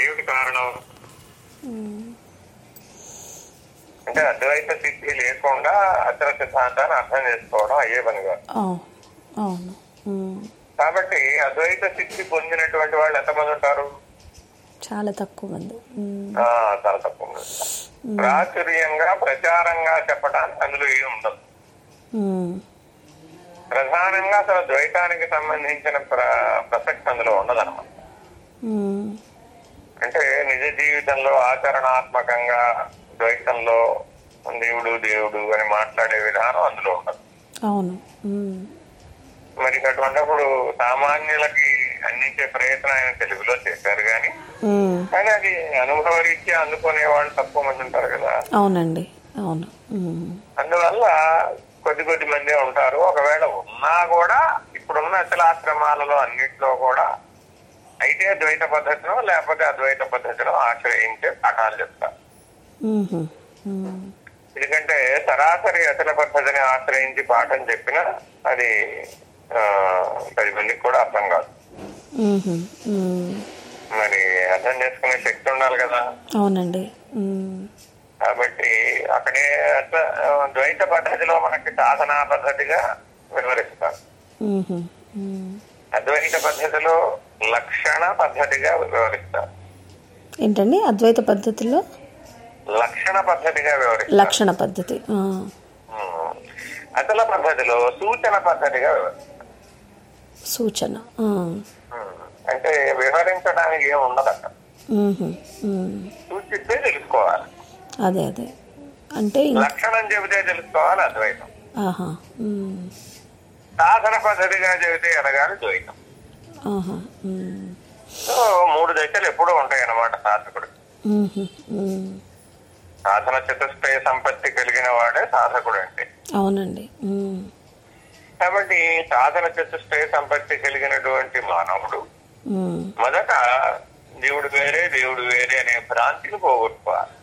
ఏమిటి కారణం? అంటే అద్వైత స్థితి లేకుండా అచల సిద్ధాంతాన్ని అర్థం చేసుకోవడం అయ్యే పని కాదు. అవు- అవును. ఉమ్, కాబట్టి అద్వైత స్థితి పొందినటువంటి వాళ్ళు ఎంతమంది ఉంటారు? చాలా తక్కువ మంది. చాలా తక్కువ మంది. ప్రాచుర్యంగా ప్రచారంగా చెప్పడానికి అందులో ఏమి ఉండదు ప్రధానంగా అసలు ద్వైతానికి సంబంధించిన ప్ర- ప్రసక్తి అందులో ఉండదన్నమాట. అంటే నిజ జీవితంలో ఆచరణాత్మకంగా ద్వైతంలో దేవుడు దేవుడు అని మాట్లాడే విధానం అందులో ఉండదు. అవును. ఉమ్, మరి అటువంటిప్పుడు సామాన్యులకి అందించే ప్రయత్నం ఆయన తెలుగులో చేశారు కానీ కానీ అది అనుభవరీత్యా అందుకునే వాళ్ళు తక్కువ మంది ఉంటారు కదా. అవునండి. అవును. అందువల్ల కొద్ది కొద్ది మందే ఉంటారు ఒకవేళ ఉన్నా కూడా ఇప్పుడున్న అచలాశ్రమాలలో అన్నిట్లో కూడా అయితే ద్వైత పద్ధతిలో లేకపోతే అద్వైత పద్ధతిలో ఆశ్రయించే పాఠాలు చెప్తారు. ఎందుకంటే సరాసరి అచల పద్ధతిని ఆశ్రయించి పాఠం చెప్పినా అది పది మందికి కూడా అర్థం కాదు. మరి అర్థం చేసుకునే శక్తి ఉండాలి కదా. అవునండి. కాబట్టి అక్కడే ద్వైత పద్ధతిలో మనకి సాధనా పద్ధతిగా వివరిస్తారు. అద్వైత పద్ధతిలో లక్షణ పద్ధతిగా వివరిస్తారు. ఏంటండి? అద్వైత పద్ధతిలో? లక్షణ పద్ధతిగా వివరిస్తారు. లక్షణ పద్ధతి. అసల పద్ధతిలో సూచన పద్ధతిగా వివరిస్తారు. సూచన. అంటే వివరించడానికి ఏమి ఉండదు అక్కడ ఉమ్హు, ఉమ్. సూచిస్తే తెలుసుకోవాలి. అదే అదే. అంటే లక్షణం చెబితే తెలుసుకోవాలి అద్వైతం. సాధన పద్ధతిగా చెబితే ఎనగాలి ద్వైతం. సో మూడు దశలు ఎప్పుడూ ఉంటాయి అన్నమాట సాధకుడు. సాధన చతుష్టయ సంపత్తి కలిగిన వాడే సాధకుడు అంటే. అవునండి కాబట్టి సాధన చతుష్టయ సంపత్తి కలిగినటువంటి మానవుడు మొదట దేవుడు వేరే దేవుడు వేరే అనే భ్రాంతిని పోగొట్టుకోవాలి.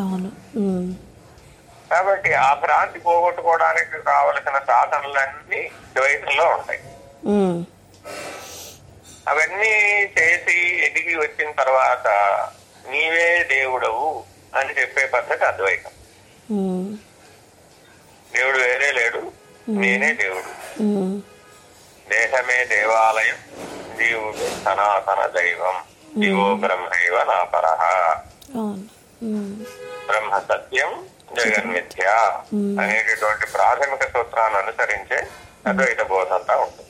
అవును కాబట్టి ఆ భ్రాంతి పోగొట్టుకోవడానికి కావలసిన సాధనలన్నీ ద్వైతంలో ఉంటాయి. అవన్నీ చేసి ఎదిగి వచ్చిన తర్వాత నీవే దేవుడవు అని చెప్పే పద్ధతి అద్వైతం. దేవుడు వేరే లేడు నేనే దేవుడు. దేహమే దేవాలయం జీవుడు సనాతన దైవం జీవో బ్రహ్మైవ నా పరహ. బ్రహ్మ సత్యం జగన్మిథ్య అనేటటువంటి ప్రాథమిక సూత్రాన్ని అనుసరించే అద్వైత బోధ అంతా ఉంటుంది.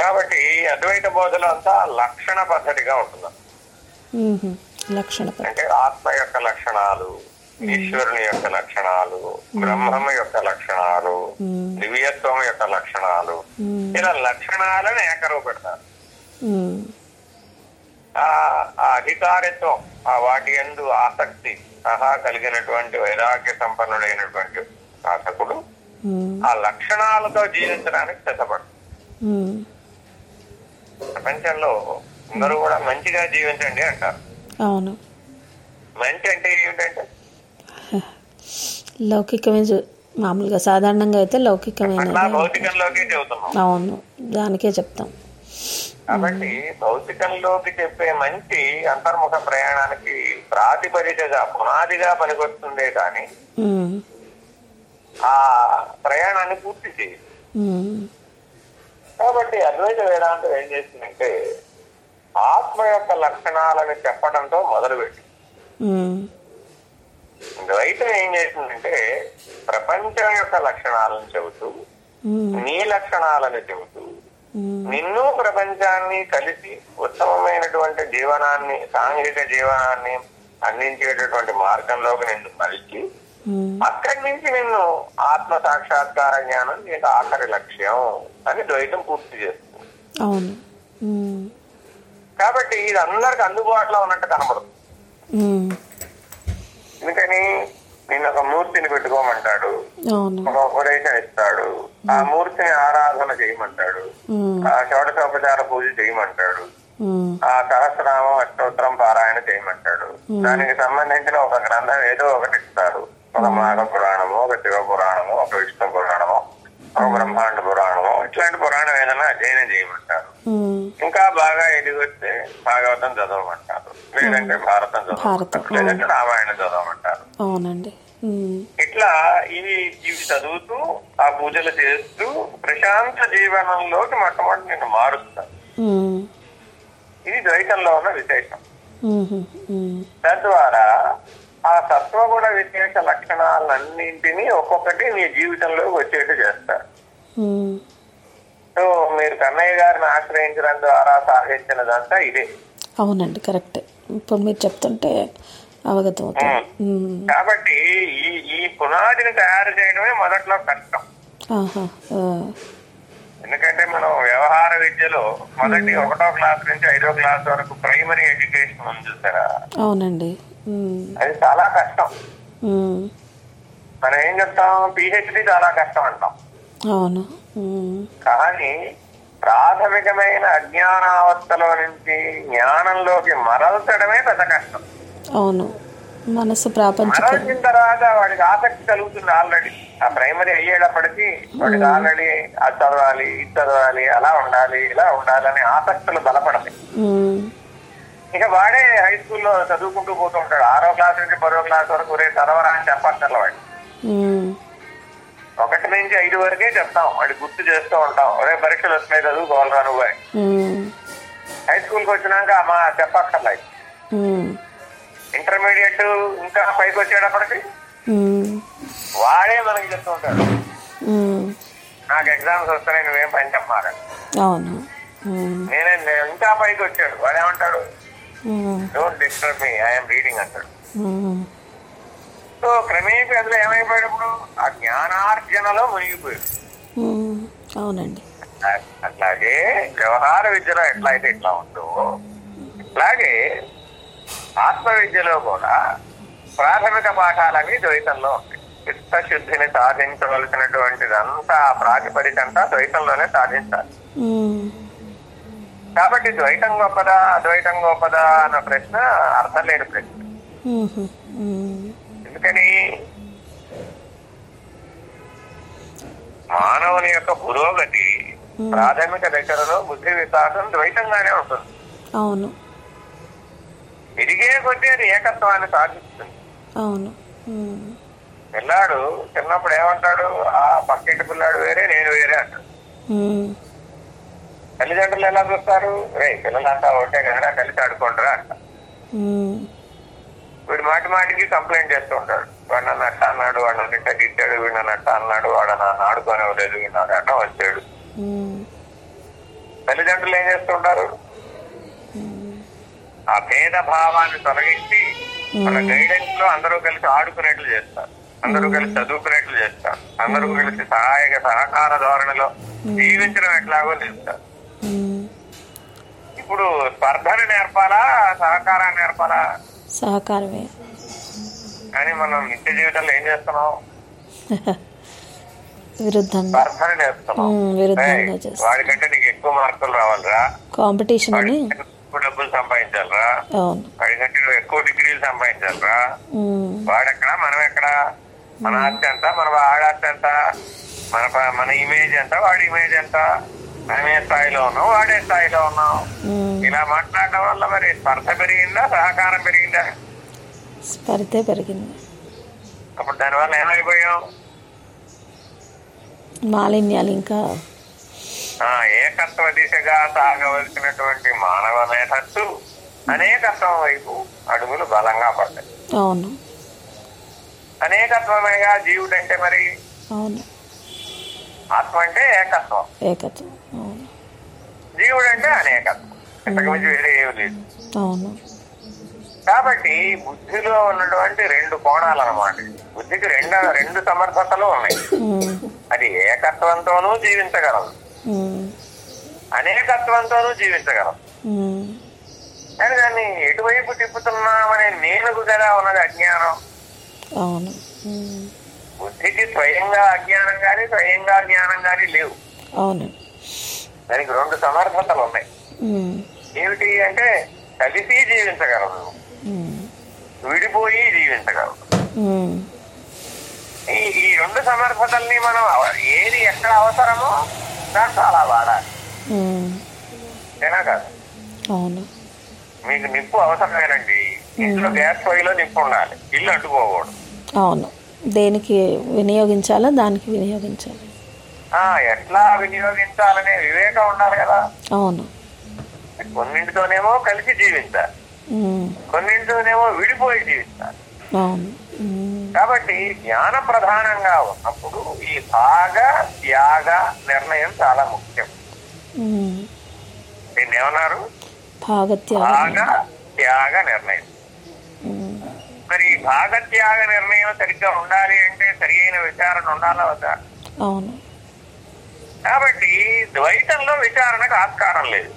కాబట్టి అద్వైత బోధలో అంతా లక్షణ పద్ధతిగా ఉంటుంది. అంటే ఆత్మ యొక్క లక్షణాలు ఈశ్వరుని యొక్క లక్షణాలు బ్రహ్మం యొక్క లక్షణాలు దివ్యత్వం యొక్క లక్షణాలు ఇలా లక్షణాలను ఏకరువు పెడతారు ఆ అధికారిత్వం ఆ వాటి ఎందు ఆసక్తి సహా కలిగినటువంటి వైరాగ్య సంపన్నుడైనటువంటి శాసకుడు ఉమ్, ఆ లక్షణాలతో జీవించడానికి సిద్ధపడు. ప్రపంచంలో అందరూ కూడా మంచిగా జీవించండి అంటారు. అవును. మంచి అంటే ఏమిటంటే? లౌకికమే చూ- మామూలుగా సాధారణంగా అయితే లౌకికమైన భౌతికంలోకి చెబుతున్నాం. అవును. దానికే చెప్తాం. కాబట్టి భౌతికంలోకి చెప్పే మంచి అంతర్ముఖ ప్రయాణానికి ప్రాతిపదికగా పునాదిగా పనికొస్తుందే కానీ ఆ ప్రయాణాన్ని పూర్తి చేయదు ఉమ్, కాబట్టి అద్వైత వేదాంతం ఏం చేసిందంటే ఆత్మ యొక్క లక్షణాలను చెప్పడంతో మొదలుపెట్టి. ద్వైతం ఏం చేసిందంటే ప్రపంచం యొక్క లక్షణాలను చెబుతూ నీ లక్షణాలను చెబుతూ నిన్ను ప్రపంచాన్ని కలిసి ఉత్తమమైనటువంటి జీవనాన్ని సాంఘిక జీవనాన్ని అందించేటటువంటి మార్గంలోకి నిన్ను మలిచి ఉమ్, అక్కడి నుంచి నిన్ను ఆత్మ సాక్షాత్కార జ్ఞానం నీకు ఆఖరి లక్ష్యం అని ద్వైతం పూర్తి చేస్తుంది. అవును. ఉమ్, కాబట్టి ఇది అందరికి అందుబాటులో ఉన్నట్టు కనబడుతుంది. ఎందుకని? నిన్ను ఒక మూర్తిని పెట్టుకోమంటాడు. ఒక ఉపదేశం ఇస్తాడు. ఆ మూర్తిని ఆరాధన చేయమంటాడు. ఆ షోడశోపచార పూజ చేయమంటాడు. ఆ సహస్రనామం అష్టోత్తరం పారాయణ చేయమంటాడు. దానికి సంబంధించిన ఒక గ్రంథం ఏదో ఒకటి ఇస్తారు. ఒక మాఘ పురాణము ఒక శివ పురాణము ఒక విష్ణు పురాణము బ్రహ్మాండ పురాణము. ఇట్లాంటి పురాణం ఏదైనా అధ్యయనం చేయమంటారు. ఇంకా బాగా ఎదిగి వస్తే భాగవతం చదవమంటారు. లేదంటే భారతం భారతం, చదవమంటారు. లేదంటే రామాయణం చదవమంటారు. అవునండి. ఇట్లా ఇవి ఇవి చదువుతూ ఆ పూజలు చేస్తూ ప్రశాంత జీవనంలోకి మొట్టమొదటి నేను మారుస్తాను. ఇది ద్వైతంలో ఉన్న విశేషం. తద్వారా ఆ సత్వగుణ విశేష లక్షణాలన్నింటినీ ఒక్కొక్కటి మీ జీవితంలోకి వచ్చేట్టు చేస్తారు సో మీరు కన్నయ్య గారిని ఆశ్రయించడం ద్వారా సాధించినదంతా ఇదే. అవునండి కరెక్టే. ఇప్పుడు మీరు చెప్తుంటే అవగతం కాబట్టి ఈ ఈ పునాదిని తయారు చేయడమే మొదట్లో కష్టం. ఎందుకంటే మనం వ్యవహార విద్యలో మొదటి ఒకటో క్లాస్ నుంచి ఐదో క్లాస్ వరకు ప్రైమరీ ఎడ్యుకేషన్ ఉంది చూసారా? అవునండి. అది చాలా కష్టం. మనం ఏం చెప్తాం? పిహెచ్డి చాలా కష్టం అంటాం. అవును. కానీ ప్రాథమికమైన అజ్ఞానావస్థలో నుంచి జ్ఞానంలోకి మరల్చడమే పెద్ద కష్టం. అవును. మనసు ప్రాపంచిక. మరల్చిన తర్వాత వాడికి ఆసక్తి కలుగుతుంది ఆల్రెడీ. ఆ ప్రైమరీ అయ్యేటప్పటికి వాడికి ఆల్రెడీ అది చదవాలి ఇది చదవాలి అలా ఉండాలి ఇలా ఉండాలి అనే ఆసక్తులు బలపడతాయి. ఇక వాడే హై స్కూల్లో చదువుకుంటూ పోతూ ఉంటాడు. ఆరో క్లాస్ నుంచి పదో క్లాస్ వరకు రే చదవరా అని చెప్పక్కర్ల వాడు ఒకటి నుంచి ఐదు వరకే చెప్తాం. వాడి గుర్తు చేస్తూ ఉంటాం. ఒరే పరీక్షలు వస్తున్నాయి చదువుకోవాలరా నువ్వు హై స్కూల్కి వచ్చినాక మా చెప్పక్కర్లా. ఉమ్, ఇంటర్మీడియట్ ఇంకా పైకి వచ్చేటప్పటికి వాడే మనకి చెప్తూ ఉంటాడు. నాకు ఎగ్జామ్స్ వస్తున్నాయి నువ్వేం పని చెప్పమాక అవును. నేనే ఇంకా పైకి వచ్చాడు వాడు ఏమంటాడు? Don't disturb me I'm reading అంటాడు. సో క్రమేపీ అందులో ఏమైపోయాడు ఆ జ్ఞానార్జనలో మునిగిపోయాడు. అవునండి. అట్లాగే వ్యవహార విద్యలో ఎట్లయితే ఇట్లా ఉందో అట్లాగే ఆత్మ విద్యలో కూడా ప్రాథమిక పాఠాలవి ద్వైతంలో ఉంటాయి. చిత్తశుద్ధిని సాధించవలసినటువంటిదంతా ఆ ప్రాతిపదిక అంతా ద్వైతంలోనే సాధించాలి. కాబట్టి ద్వైతం గొప్పదా అద్వైతం గొప్పదా అన్న ప్రశ్న అర్థం లేని ప్రశ్న. ఎందుకని? మానవుని యొక్క పురోగతి ప్రాథమిక దశలలో బుద్ధి వికాసం ద్వైతంగానే ఉంటుంది. అవును. ఎదిగే కొద్దీ అది ఏకత్వాన్ని సాధిస్తుంది. అవును. పిల్లాడు చిన్నప్పుడు ఏమంటాడు? ఆ పక్కింటి పిల్లాడు వేరే నేను వేరే అంటాడు. తల్లిదండ్రులు ఎలా చూస్తారు? రే పిల్లలంతా ఒకటే కదా కలిసి ఆడుకుంటారా అంట. వీడు మాటి మాటికి కంప్లైంట్ చేస్తూ ఉంటాడు. వాడు నన్ను అట్ట అన్నాడు వాడు నన్ను ఇట్ట తిట్టాడు వీడు నన్ను అట్ట అన్నాడు వాడు నన్ను ఆడుకోనివ్వలేదు వీడు నాకు అట్ట వచ్చాడు. తల్లిదండ్రులు ఏం చేస్తుంటారు ఆ భేద భావాన్ని తొలగించి మన గైడెన్స్లో అందరూ కలిసి ఆడుకునేట్లు చేస్తారు. అందరూ కలిసి చదువుకునేట్లు చేస్తారు. అందరూ కలిసి సహాయక సహకార ధోరణిలో జీవించడం ఎట్లాగో చేస్తారు. ఇప్పుడు స్పర్ధను నేర్పాలా సహకారాన్ని నేర్పాలా? సహకారమే. కానీ మనం నిత్య జీవితంలో ఏం చేస్తున్నాం? విరుద్ధంగా. స్పర్ధను నేర్పుతున్నాం. వాడికంటే నీకు ఎక్కువ మార్కులు రావాలిరా. కాంపిటీషన్ అని? ఎక్కువ డబ్బులు సంపాదించాలిరా. వాడికంటే ఎక్కువ డిగ్రీలు సంపాదించాలిరా. వాడెక్కడ? మనం ఎక్కడ మన ఆస్తి ఎంత? మన ఆడాస్తి ఎంత? మన మన ఇమేజ్ ఎంత? వాడి ఇమేజ్ ఎంత? మనం ఏ స్థాయిలో ఉన్నాం వాడే స్థాయిలో ఉన్నాం. ఇలా మాట్లాడడం వల్ల మరి స్పర్శ పెరిగిందా? సహకారం పెరిగిందా? స్పర్ధే పెరిగింది. అప్పుడు దానివల్ల ఏమైపోయాం? మాలిన్యాలు ఇంకా ఏకత్వ దిశగా సాగవలసినటువంటి మానవ మేధస్సు అనేకత్వం వైపు అడుగులు బలంగా పడ్డాయి అవును. అనేకత్వమేగా జీవుడంటే మరి? అవును. ఆత్మ అంటే ఏకత్వం. ఏకత్వం అవును. జీవుడంటే అనేకత్వం. ఇంతకు మించి వేరే ఏమి లేదు. అవును. కాబట్టి బుద్ధిలో ఉన్నటువంటి రెండు కోణాలు అన్నమాట బుద్ధికి రెండు రెండు సమర్థతలు ఉన్నాయి. అది ఏకత్వంతోనూ జీవించగలదు. అనేకత్వంతోనూ జీవించగలదు ఉమ్, కానీ దాన్ని ఎటువైపు తిప్పుతున్నామనే నేనుకు కదా ఉన్నది అజ్ఞానం. అవును. బుద్ధికి స్వయంగా అజ్ఞానం కానీ స్వయంగా జ్ఞానం కానీ లేవు. అవును. దానికి రెండు సమర్థతలు ఉన్నాయి. ఏమిటి అంటే కలిసి జీవించగలదు ఉమ్, విడిపోయి జీవించగలదు ఉమ్, ఈ రెండు సమర్థతల్ని మనం ఏది ఎక్కడ అవసరమో వాడాలి ఉమ్, ఏనా కాదు? అవును. మీకు నిప్పు అవసరమేనండి. ఇంట్లో గ్యాస్ పొయ్యిలో నిప్పు ఉండాలి. ఇల్లు అంటుకోకూడదు అవును. దేనికి వినియోగించాలో దానికి వినియోగించాలి. ఎట్లా వినియోగించాలనే వివేకం ఉండాలి కదా. అవును. కొన్నింటితోనేమో కలిసి జీవించాలి. కొన్నింటితోనేమో విడిపోయి జీవించాలి. కాబట్టి జ్ఞాన ప్రధానంగా ఉన్నప్పుడు ఈ భాగ త్యాగ నిర్ణయం చాలా ముఖ్యం. దీన్ని ఏమన్నారు భాగ త్యాగ నిర్ణయం. మరి భాగ త్యాగ నిర్ణయం సరిగ్గా ఉండాలి అంటే సరి అయిన విచారణ ఉండాలా వద్దా? అవును. కాబట్టి ద్వైతంలో విచారణకు ఆస్కారం లేదు.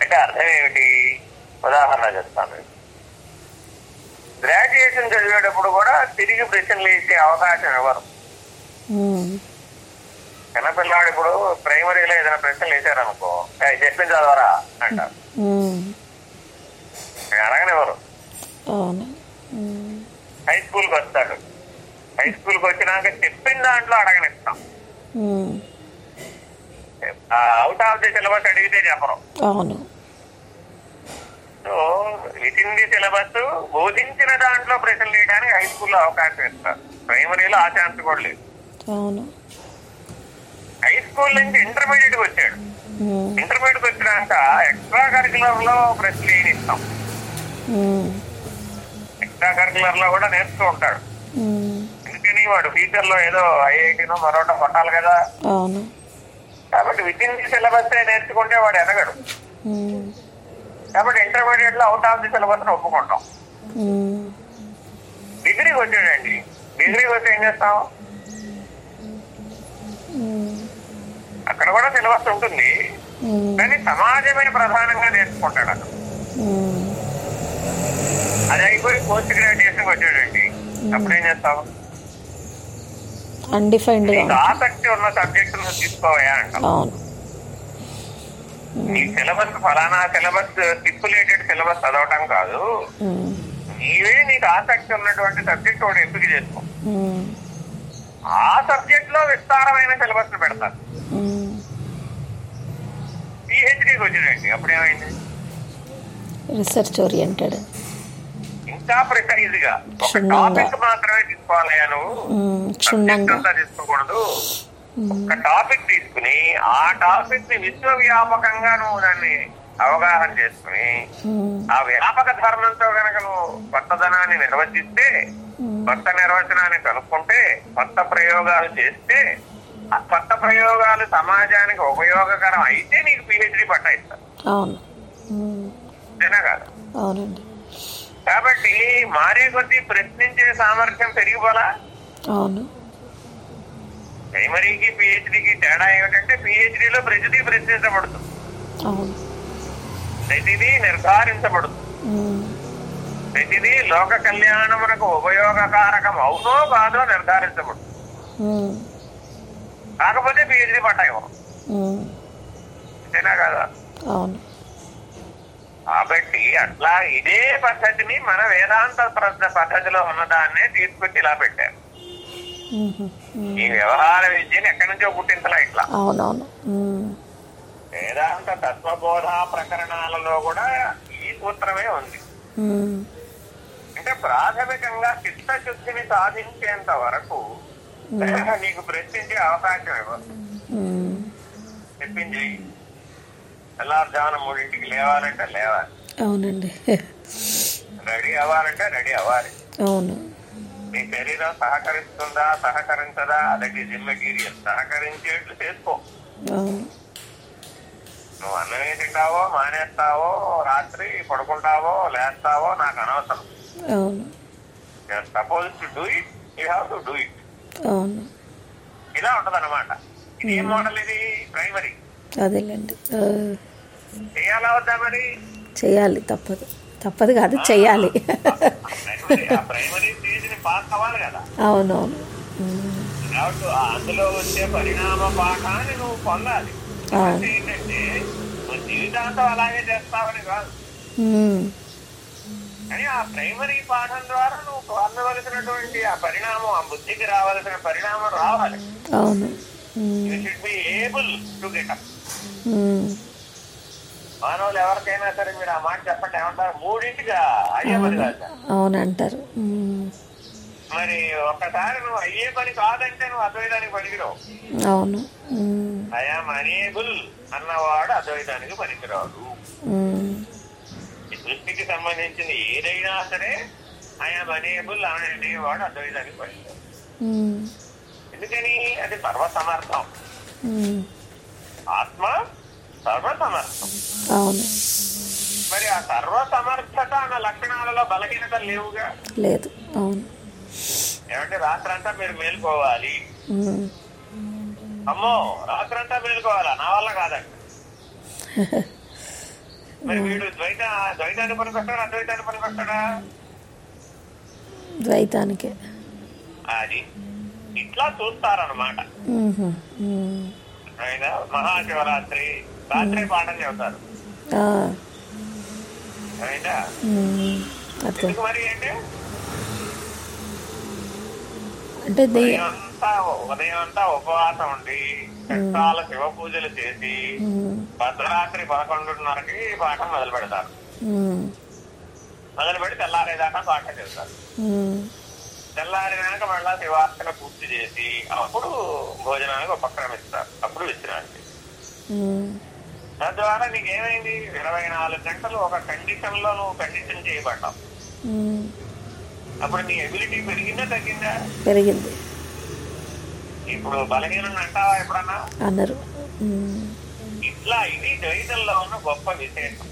అంటే అర్థం ఏమిటి? ఉదాహరణ చెప్తాను. గ్రాడ్యుయేషన్ చదివేటప్పుడు కూడా తిరిగి ప్రశ్నలు వేసే అవకాశం ఇవ్వరు చిన్నపిల్లాడు ఇప్పుడు ప్రైమరీలో ఏదైనా ప్రశ్నలు వేశారనుకో "ఏయ్, చెప్పింది చదవరా అంటారు. అడగనివ్వరు హై స్కూల్కి వస్తాడు. హై స్కూల్కి వచ్చినాక చెప్పిన దాంట్లో అడగనిస్తాం. అవుట్ ఆఫ్ ది సిలబస్ అడిగితే చెప్పరు. అవును. So within the syllabus బోధించిన దాంట్లో ప్రశ్నలు వేయడానికి హై స్కూల్లో అవకాశం ఇస్తారు ప్రైమరీలో ఆ ఛాన్స్ కూడా లేదు. హై స్కూల్ నుంచి ఇంటర్మీడియట్ వచ్చాడు. ఇంటర్మీడియట్ వచ్చినాక ఎక్స్ట్రా కరికులర్లో ప్రశ్నలు వేయనిస్తాం ఎక్స్ట్రా కరికులర్లో కూడా నేర్చుతూ ఉంటాడు. ఎందుకని వాడు ఫ్యూచర్లో ఏదో ఐఐటీనో మరొకటి కొట్టాలి కదా. కాబట్టి విత్ ఇన్ ది సిలబస్ నేర్చుకుంటే వాడు ఎదగడు. కాబట్టి ఇంటర్మీడియట్లో అవుట్ ఆఫ్ ది సిలబస్ ఒప్పుకుంటాం. డిగ్రీకి వచ్చాడండి. డిగ్రీకి వస్తే ఏం చేస్తాం? అక్కడ కూడా సిలబస్ ఉంటుంది. కానీ సమాజమే ప్రధానంగా నేర్చుకుంటాడు అక్కడ అది అయిపోయి పోస్ట్ గ్రాడ్యుయేషన్ వచ్చాడండి. అప్పుడు ఏం చేస్తావు. ఆసక్తి ఉన్న సబ్జెక్ట్ తీసుకోవయా అంటాం. నీ సిలబస్ ఫలానా సిలబస్ స్టిపులేటెడ్ సిలబస్ చదవటం కాదు. నీవే నీకు ఆసక్తి ఉన్నటువంటి సబ్జెక్ట్ ఒకటి ఎంపిక చేసుకో. ఆ సబ్జెక్ట్లో విస్తారమైన సిలబస్ను పెడతారు పిహెచ్డికి వచ్చిందండి అప్పుడేమైంది? రీసెర్చ్ ఓరియంటెడ్ ఇంకా ప్రిసైజ్గా ఒక. టాపిక్ మాత్రమే తీసుకోవాలయ్యా నువ్వు. తీసుకోకూడదు. ఒక టాపిక్ తీసుకుని ఆ టాపిక్ని విశ్వవ్యాపకంగా నువ్వు దాన్ని అవగాహన చేసుకుని ఉమ్, ఆ వ్యాపక ధర్మంతో గనక నువ్వు కొత్తదనాన్ని నిర్వచిస్తే కొత్త నిర్వచనాన్ని కనుక్కుంటే కొత్త ప్రయోగాలు చేస్తే ఆ కొత్త ప్రయోగాలు సమాజానికి ఉపయోగకరం అయితే నీకు పిహెచ్డి అంతేనా కాదు? అవునండి. కాబట్టి మారే కొద్దీ ప్రశ్నించే సామర్థ్యం పెరిగిపోలా? అవును. ప్రైమరీకి పిహెచ్డికి తేడా ఏమిటంటే పిహెచ్డిలో ప్రతిదీ ప్రశ్నించబడుతుంది. ప్రతిదీ నిర్ధారించబడుతుంది. ప్రతిదీ లోక కళ్యాణమునకు ఉపయోగకారకం అవునో కాదో నిర్ధారించబడుతుంది. కాకపోతే పిహెచ్డి పట్టా ఇవ్వరు ఉమ్, అంతేనా కదా? కాబట్టి అట్లా ఇదే పద్ధతిని మన వేదాంత పద్ధతిలో ఉన్నదాన్నే తీసుకొచ్చి ఇలా పెట్టారు. ఈ వ్యవహార విద్యని ఎక్కడి నుంచో పుట్టించలా ఇట్లా. అవునవును. వేదాంత తత్వబోధ ప్రకరణాలలో కూడా ఈ సూత్రమే ఉంది. అంటే ప్రాథమికంగా చిత్తశుద్ధిని సాధించేంత వరకు నీకు ప్రశ్నించే అవకాశం ఇవ్వదు. చెప్పింది. తెల్లారుజామున మూడింటికి లేవాలంటే లేవాలి. అవునండి. రెడీ అవ్వాలంటే రెడీ అవ్వాలి. అవును. నీ శరీరం సహకరిస్తుందా సహకరించదా? దట్ ఈజ్ ఇమ్మెటీరియల్ సహకరించేట్లు చేసుకో. నువ్వు అన్నమే తింటావో మానేస్తావో రాత్రి పడుకుంటావో లేస్తావో నాకు అనవసరం. Suppose to do it you have to do it ఇలా ఉంటది అనమాట ఇది ఏం మోడల్ ఇది? ప్రైమరీ అదేలేండి. చేయాలా వద్దా మరి? చేయాలి తప్పదు. తప్పదు కాదు కదా. అవునవును. అందులో వచ్చే పరిణామ పాఠాన్ని నువ్వు పొందాలి. ఏంటంటే నువ్వు జీవితాంతం అలాగే చేస్తావని కాదు. కానీ ఆ ప్రైమరీ పాఠం ద్వారా నువ్వు పొందవలసినటువంటి ఆ పరిణామం ఆ బుద్ధికి రావాల్సిన పరిణామం రావాలి. అవును. You should be able to get up మానవులు ఎవరికైనా సరే మీరు ఆ మాట చెప్పండి. ఏమంటారు? మూడింటిగా అయ్యే పని కాదు. మరి ఒక్కసారి నువ్వు అయ్యే పని కాదంటే నువ్వు అద్వైతానికి పనికిరావు. అవును. ఐఆమ్ అనేబుల్ అన్నవాడు అద్వైతానికి పనికిరాడు. సృష్టికి సంబంధించిన ఏదైనా సరే ఐఆమ్ అనేబుల్ అనేవాడు అద్వైతానికి పనికిరాడు. ఎందుకని? అది సర్వసమర్థం ఉమ్, ఆత్మ సర్వసమర్థం అవును. మరి ఆ సర్వసమర్థత అన్న లక్షణాలలో బలహీనత లేవుగా? లేదు. అవును. ఏమంటే రాత్రంతా మీరు మేలుకోవాలి. అమ్మో రాత్రంతా మేలుకోవాలా? నా వల్ల కాదండి. మరి వీడు ద్వైత ద్వైతాన్ని పనికొస్తాడా అద్వైతాన్ని పనికొస్తాడా ద్వైతానికే. అది ఇట్లా ఉమ్, ఆయన మహాశివరాత్రి రాత్రి పాఠం చెబుతారు. మరి అంటే? అంటే ఉదయం అంతా ఉపవాసం ఉండి రకాల శివ పూజలు చేసి ఉమ్, భద్రాత్రి పదకొండున్నరకి పాఠం మొదలు పెడతారు మొదలు పెట్టి తెల్లారేదాకా పాఠం చెబుతారు. ఉమ్, తెల్లారినాక మళ్ళా శివార్చన పూర్తి చేసి అప్పుడు భోజనానికి ఉపక్రమిస్తారు అప్పుడు విశ్రాంతి. తద్వారా నీకేమైంది? ఇరవై నాలుగు గంటలు ఒక కండిషన్లో నువ్వు కండిషన్ చేయబడ్డావు. అప్పుడు నీ ఎబిలిటీ పెరిగిందా తగ్గిందా? పెరిగింది. ఇప్పుడు బలహీనం అంటావా ఎప్పుడన్నా? అన్నారు. ఇట్లా ఇది ద్వైతంలో ఉన్న గొప్ప విశేషం.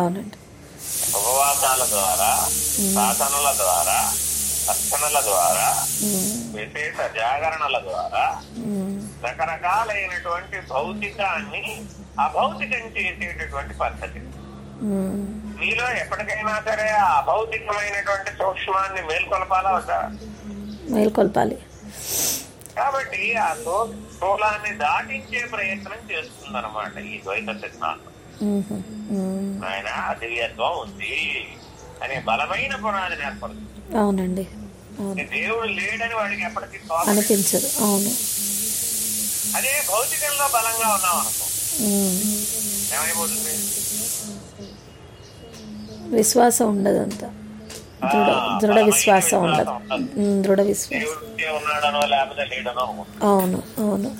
అవునండి. ఉపవాసాల ద్వారా సాధనల ద్వారా అర్చనల ద్వారా విశేష జాగరణల ద్వారా రకరకాలైనటువంటి భౌతికాన్ని అభౌతికం చేసేటటువంటి పద్ధతి. మీలో ఎప్పటికైనా సరే ఆ అభౌతికమైనటువంటి సూక్ష్మాన్ని మేల్కొల్పాలా వద్దా? మేల్కొల్పాలి. కాబట్టి ఆ స్థూ- స్థూలాన్ని దాటించే ప్రయత్నం చేస్తుందన్నమాట ఈ ద్వైత సిద్ధాంతం. ఆయన దివ్యత్వం ఉంది అనే బలమైన పునాదిని ఏర్పడుతుంది అవునండి. అవును. దేవుడు లేడని వాడికి ఎప్పటికీ. అనిపించదు. అవును. అదే భౌతికంలో బలంగా ఉన్నాం అనుకో. ఏమైపోతుంది? విశ్వాసం ఉండదు అంత దృఢ దృఢ విశ్వాసం ఉండదు. దృఢ విశ్వాసం. అవును అవును.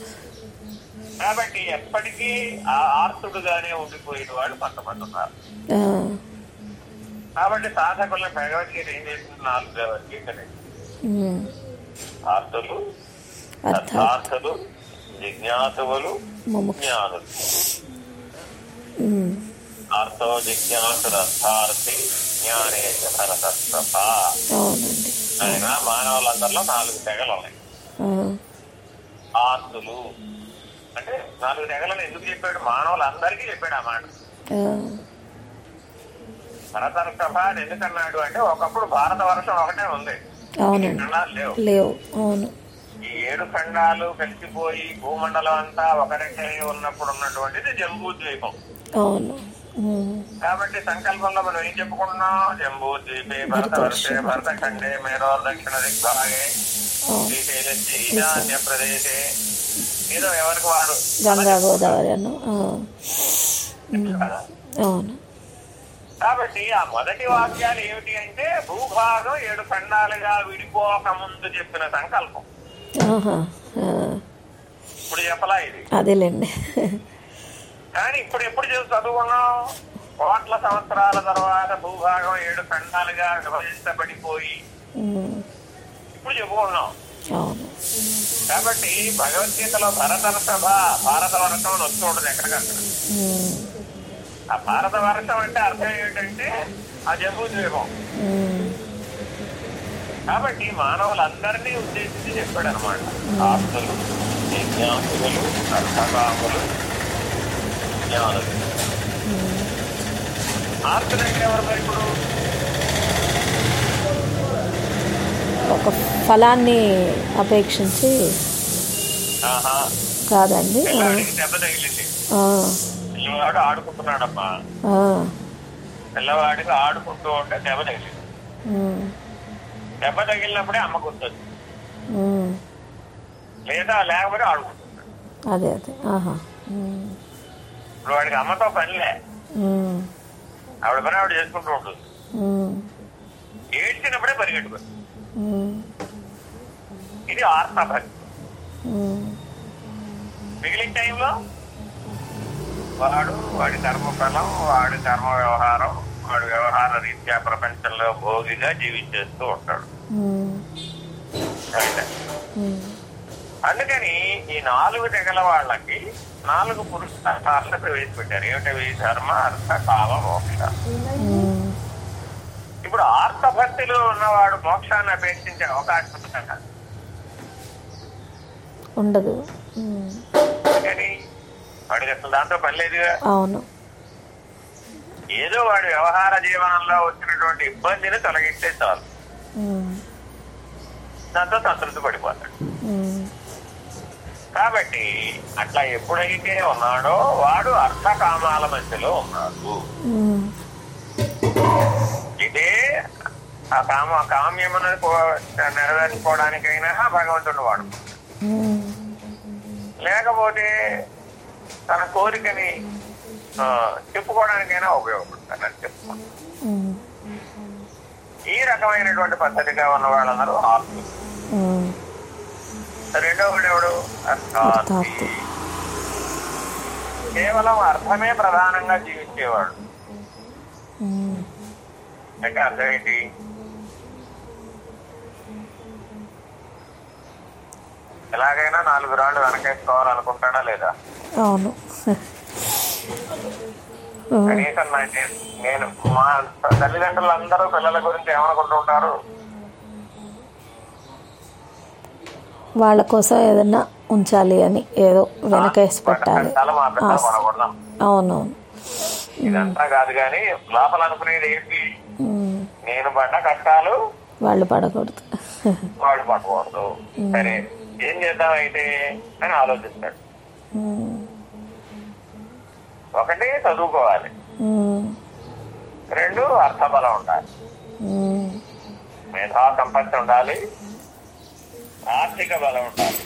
కాబట్టి ఎప్పటికీ ఆ ఆర్తుడుగానే ఉండిపోయిన వాడు కొంతమంది ఉన్నారు. కాబట్టి సాధకుల భగవద్గీత ఏం చేస్తుంది నాలుగు ఉమ్, ఆర్తులు అర్థ అర్థార్థులు జిజ్ఞాసువులు ముముక్ష. జ్ఞానులు. ఉమ్, అర్థో జిజ్ఞాసుడు అర్థార్థి జ్ఞానే భరతస్తప మానవులందరిలో నాలుగు తెగలు ఉన్నాయి ఆర్తులు. అంటే నాలుగు తెగలను ఎందుకు చెప్పాడు? మానవులందరికీ చెప్పాడు ఆ మాట. భరతస్తప అని ఎందుకన్నాడు అంటే ఒకప్పుడు భారతవర్షం ఒకటే ఉంది. లేవు. అవును. ఈ ఏడు ఖండాలు కలిసిపోయి భూమండలం అంతా ఒక రెక్కనే ఉన్నప్పుడు ఉన్నటువంటిది జంబూ ద్వీపం అవును కాబట్టి సంకల్పంలో మనం ఏం చెప్పుకుంటున్నాం? జంబూ ద్వీపే భరతవర్షే భరతఖండే మేరో దక్షిణ దిగ్భాగే శ్రీశైలస్య ఈశాన్య ప్రదేశే. గంగా గోదావరి అను. అవును. కాబట్టి ఆ మొదటి వాక్యాలు ఏమిటి అంటే భూభాగం ఏడు ఖండాలుగా విడిపోక ముందు చెప్పిన సంకల్పం. ఇప్పుడు చెప్పలా ఇది. అదేలేండి. కానీ ఇప్పుడు ఎప్పుడు చదువుకున్నాం? కోట్ల సంవత్సరాల తర్వాత భూభాగం ఏడు ఖండాలుగా విభజించబడిపోయి ఇప్పుడు చెప్పుకున్నాం అవును. కాబట్టి భగవద్గీతలో భరతర సభ భారత వర్షం అని వస్తూ ఉంటుంది ఎక్కడికక్కడ ఆ భారత వర్షం అంటే అర్థం ఏమిటంటే ఆ జంబూ ద్వీపం కాబట్టి మానవులందరినీ ఉద్దేశించి చెప్పాడు అనమాట ఆస్తులు జిజ్ఞాసులు అర్థకాములు జ్ఞానులు ఆస్తులు అంటే ఎవరు మరి ఇప్పుడు? ఒక ఫలాన్ని అపేక్షించి ఆహా. కాదండి. పిల్లవాడు ఆడుకుంటున్నాడమ్మా. పిల్లవాడికి ఆడుకుంటూ ఉంటే దెబ్బ తగిలింది. దెబ్బ తగిలినప్పుడే అమ్మ గుర్తొచ్చు ఉమ్. లేదా లేకపోతే ఆడుకుంటుంది. అదే అదే. ఇప్పుడు వాడికి అమ్మతో పనిలే. ఆవిడ పని ఆవిడ చేసుకుంటూ ఉంటుంది. ఏడ్చినప్పుడే పరిగెట్టుకుంది ఇది ఆత్మభక్తి మిగిలిన టైంలో వాడు వాడి కర్మఫలం వాడి కర్మ వ్యవహారం వాడి వ్యవహార రీత్యా ప్రపంచంలో భోగిగా జీవించేస్తూ ఉంటాడు. అందుకని ఈ నాలుగు తెగల వాళ్ళకి నాలుగు పురుషార్థాలను ప్రవేశపెట్టారు. ఏమిటవి ధర్మ అర్థ కామ మోక్ష. ఇప్పుడు ఆర్తభక్తిలో ఉన్నవాడు మోక్షాన్ని అపేక్షించే అవకాశం? ఉండదు. వాడికి అసలు దాంతో పని లేదుగా. అవును. ఏదో వాడి వ్యవహార జీవనంలో వచ్చినటువంటి ఇబ్బందిని తొలగిస్తే చాలు. దాంతో సంతృప్తి పడిపోతాడు. కాబట్టి అట్లా ఎప్పుడైతే ఉన్నాడో వాడు అర్థకామాల మధ్యలో ఉన్నాడు. ఆ కామ కామ్యమును కో- నెరవేర్చుకోవడానికైనా భగవంతుడు వాడు లేకపోతే తన కోరికని చెప్పుకోవడానికైనా ఉపయోగపడతాడు అని చెప్పుకోండి ఉమ్, ఈ రకమైనటువంటి పద్ధతిగా ఉన్న వాళ్ళందరూ ఆత్మ. ఉమ్. రెండో ఎవడు? అర్థార్థి కేవలం అర్థమే ప్రధానంగా జీవించేవాడు. అంటే అర్థం ఏంటి? ఎలాగైనా నాలుగు రాళ్ళు వెనకేసుకోవాలనుకుంటాడా లేదా? అవును. కనీసం నేను మా తల్లిదండ్రులు అందరూ పిల్లల గురించి ఏమనుకుంటూ ఉంటారు వాళ్ళ కోసం ఏదన్నా ఉంచాలి అని ఏదో వెనకేసి పెట్టాలి. అవునవును. ఇదంతా కాదు కానీ లోపల అనుకునేది ఏంటి? నేను పడ్డ కష్టాలు వాళ్ళు పడకూడదు. వాడు పడకూడదు. సరే. ఏం చేద్దాం అయితే అని ఆలోచిస్తాడు. ఒకటి చదువుకోవాలి. రెండు అర్థబలం ఉండాలి. మేధా సంపత్తి ఉండాలి. ఆర్థిక బలం ఉండాలి.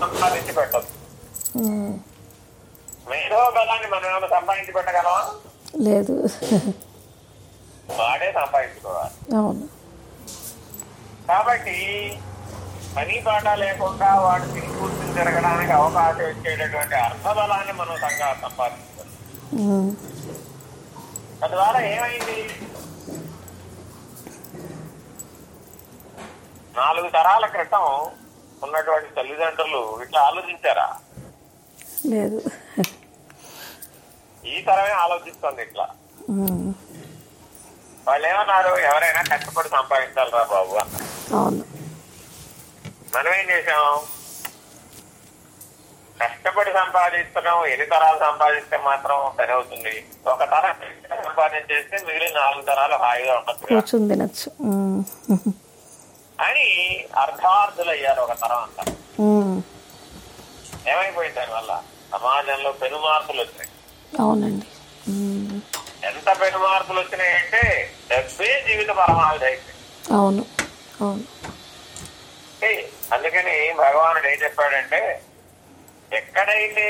సంపాదించి పెట్టదు. మేధో బలాన్ని మనం ఏమైనా సంపాదించి పెట్టగలమా లేదు. వాడే సంపాదించుకోవాలి. అవును. కాబట్టి పని పాట లేకుండా వాడు తిరిగి కూర్చుని తిరగడానికి అవకాశం ఇచ్చేటటువంటి అర్థబలాన్ని మనం సంగా సంపాదించాలి. తద్వారా ఏమైంది? నాలుగు తరాల క్రితం ఉన్నటువంటి తల్లిదండ్రులు ఇట్లా ఆలోచించారా? లేదు. ఈ తరమే ఆలోచిస్తుంది ఇట్లా. వాళ్ళు ఏమన్నారు ఎవరైనా కష్టపడి సంపాదించాలరా బాబు. అన్నారు మనం ఏం చేసాం కష్టపడి సంపాదిస్తున్నాం ఎన్ని తరాలు సంపాదిస్తే మాత్రం పని అవుతుంది. ఒక తరం సంపాదించేస్తే మిగిలిన నాలుగు తరాలు హాయిగా ఉండొచ్చు తినచ్చు. అని అర్ధార్థులు అయ్యారు ఒక తరం అంతా. ఏమైపోయింది దానివల్ల? సమాజంలో పెను మార్పులు వచ్చాయి అవునండి ఎంత పెను మార్పులు వచ్చినాయంటే అవును అవును. అందుకని భగవానుడు ఏం చెప్పాడంటే ఎక్కడైతే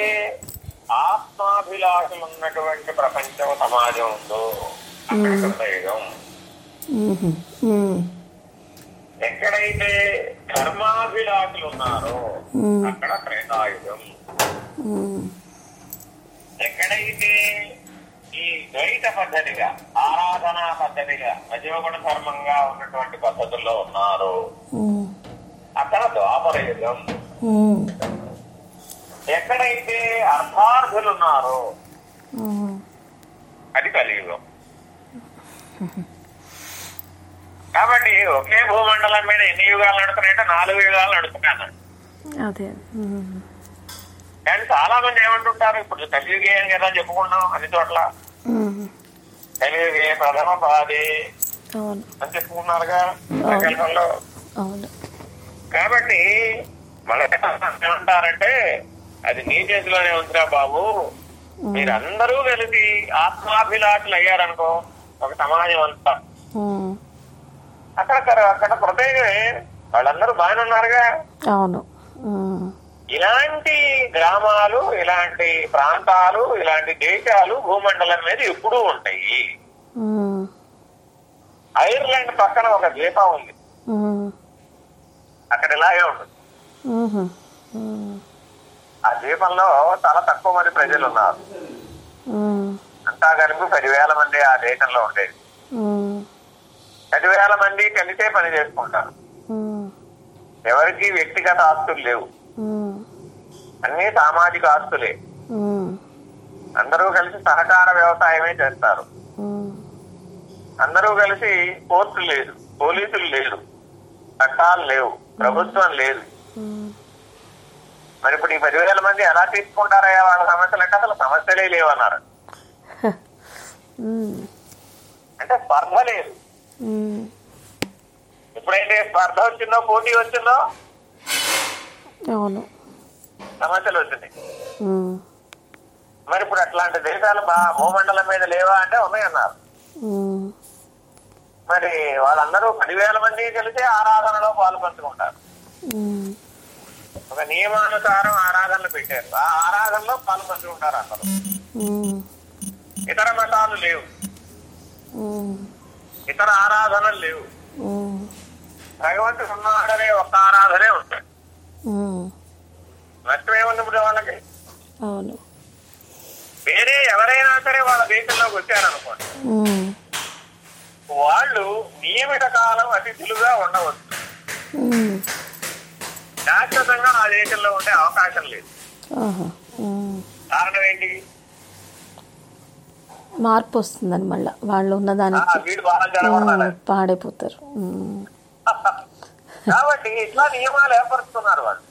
ఆత్మాభిలాషలు ఉన్నటువంటి ప్రపంచం సమాజం ఉందో అక్కడ ఎక్కడైతే ధర్మాభిలాషులు ఉన్నారో అక్కడ త్రేతాయుగం. ఉమ్, ఎక్కడైతే ఈ ద్వైత పద్ధతిగా ఆరాధనా పద్ధతిగా రజోగుణ ధర్మంగా ఉన్నటువంటి పద్ధతుల్లో ఉన్నారో. అక్కడ ద్వాపర యుగం. ఎక్కడైతే అర్థార్థులు ఉన్నారో అది కలియుగం. కాబట్టి ఒకే భూమండలం మీద ఎన్ని యుగాలు నడుస్తున్నాయంటే నాలుగు యుగాలు నడుస్తున్నాను అదే. కానీ చాలా మంది ఏమంటుంటారు ఇప్పుడు కలియుగే అని కదా చెప్పుకున్నాం అన్ని చోట్ల. కలియుగే ప్రథమ పాది అని చెప్పుకున్నారుగా సంకల్పంలో కాబట్టి మళ్ళీ ఏమంటారంటే అది నీ చేతిలోనే ఉందిరా బాబు. మీరందరూ కలిసి ఆత్మాభిలాషులు అయ్యారనుకో ఒక సమాజం అంతా. అక్కడ అక్కడ ప్రత్యేకమే. వాళ్ళందరూ బాగానే ఉన్నారుగా. అవును. ఇలాంటి గ్రామాలు ఇలాంటి ప్రాంతాలు ఇలాంటి దేశాలు భూమండలం మీద ఎప్పుడూ ఉంటాయి. ఐర్లాండ్ పక్కన ఒక ద్వీపం ఉంది. అక్కడ ఇలాగే ఉంటుంది. ఆ ద్వీపంలో చాలా తక్కువ మంది ప్రజలు ఉన్నారు. అంతా కలిపి పదివేల మంది ఆ దేశంలో ఉండేది. పదివేల మంది కలిసే పని చేసుకుంటారు. ఎవరికి వ్యక్తిగత ఆస్తులు లేవు. అన్ని సామాజిక ఆస్తులే. అందరూ కలిసి సహకార వ్యవసాయమే చేస్తారు. అందరూ కలిసి కోర్టు లేదు పోలీసులు లేరు చట్టాలు లేవు ప్రభుత్వం లేదు. మరి ఇప్పుడు ఈ పదివేల మంది ఎలా తీసుకుంటారయ్యా వాళ్ళ సమస్యలు? అంటే అసలు సమస్యలే లేవన్నారు. అంటే స్పర్ధ లేదు. ఎప్పుడైతే స్పర్ధ వచ్చిందో పోటీ వచ్చిందో అవును. సమస్యలు వచ్చినాయి మరి ఇప్పుడు అట్లాంటి దేశాలు బా భూమండలం మీద లేవా అంటే ఉన్నాయన్నారు మరి వాళ్ళందరూ పదివేల మంది కలిసి ఆరాధనలో పాలు పంచుకుంటారు ఉమ్, ఒక నియమానుసారం ఆరాధనలు పెట్టారు. ఆ ఆరాధనలో పాలు పంచుకుంటారు అందరూ ఇతర మతాలు లేవు. ఇతర ఆరాధనలు లేవు. భగవంతుడు ఉన్నాడనే ఒక్క ఆరాధనే ఉమ్, నష్టం ఏముంది ఇప్పుడు వాళ్ళకి? అవును. వేరే ఎవరైనా సరే వాళ్ళ దేశంలోకి వచ్చారనుకోండి. వాళ్ళు నియమిత కాలం అతిథులుగా ఉండవచ్చు. శాశ్వతంగా ఆ దేశంలో ఉండే అవకాశం లేదు. కారణం ఏంటి? మార్పు వస్తుందని మళ్ళా. వాళ్ళు ఉన్నదానికి పాడైపోతారు. కాబట్టి ఇట్లా నియమాలు ఏర్పరుస్తున్నారు వాళ్ళు.